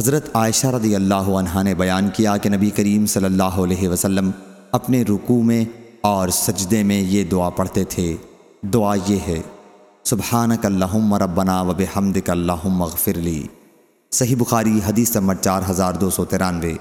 حضرت عائشہ رضی اللہ عنہ نے بیان کیا کہ نبی کریم صلی اللہ علیہ وسلم اپنے رکوع میں اور سجدے میں یہ دعا پڑھتے تھے۔ دعا یہ ہے، سبحانک اللہم ربنا و بحمدک اللہم اغفر لی۔ صحیح بخاری حدیث نمبر چار ہزار دو سو ترانوے۔